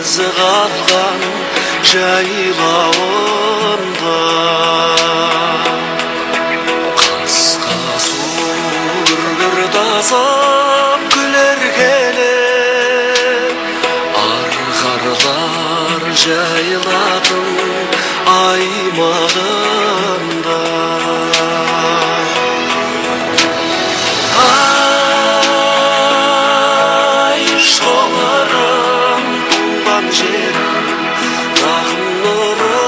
ізі қатқан жайлауымда қасқа сулар тасып күлер келіп арқарлар жайылатын аймағы жерім ақын нұры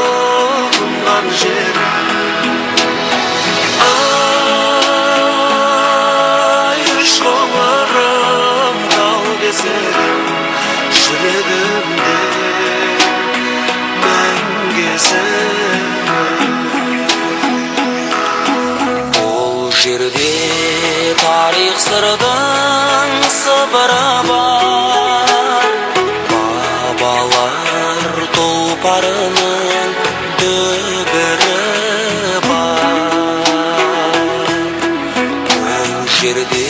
тұнған жерім ай үш құмырым тау безерім жүрегімде мәңгі бұл жерде тарих сырдың сыбыры бар бабалар тұлпарының дүбірі бар бұл жерде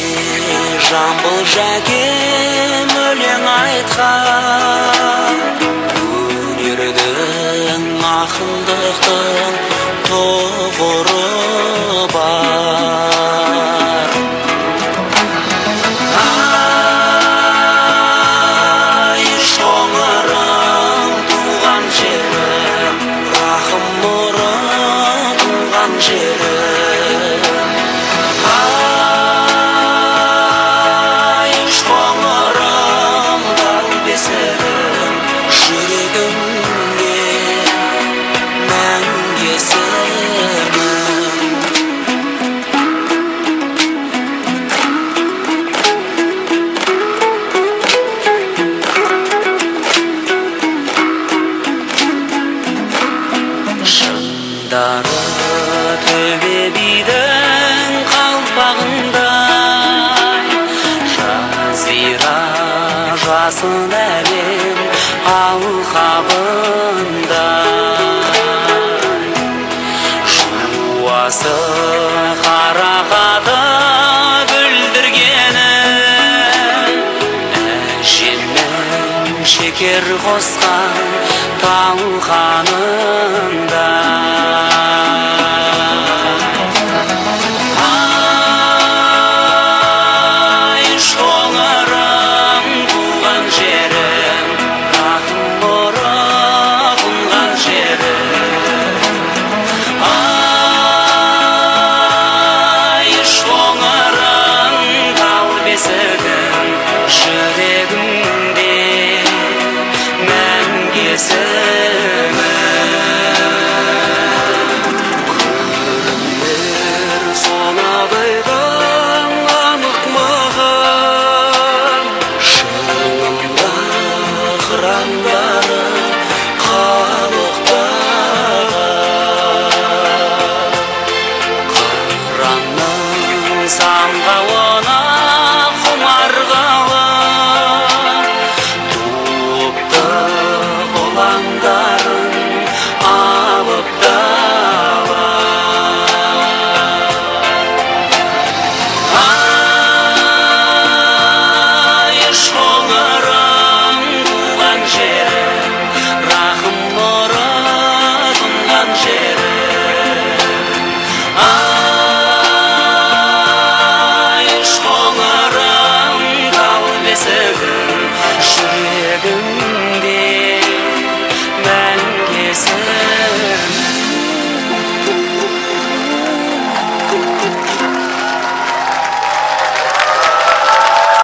жамбыл жәкем өлең айтқан өнердің ақындықтың туған жерім ай шоңырым тал бесігім жүрегімде мәңгі шыңдары ер қосқан талқанында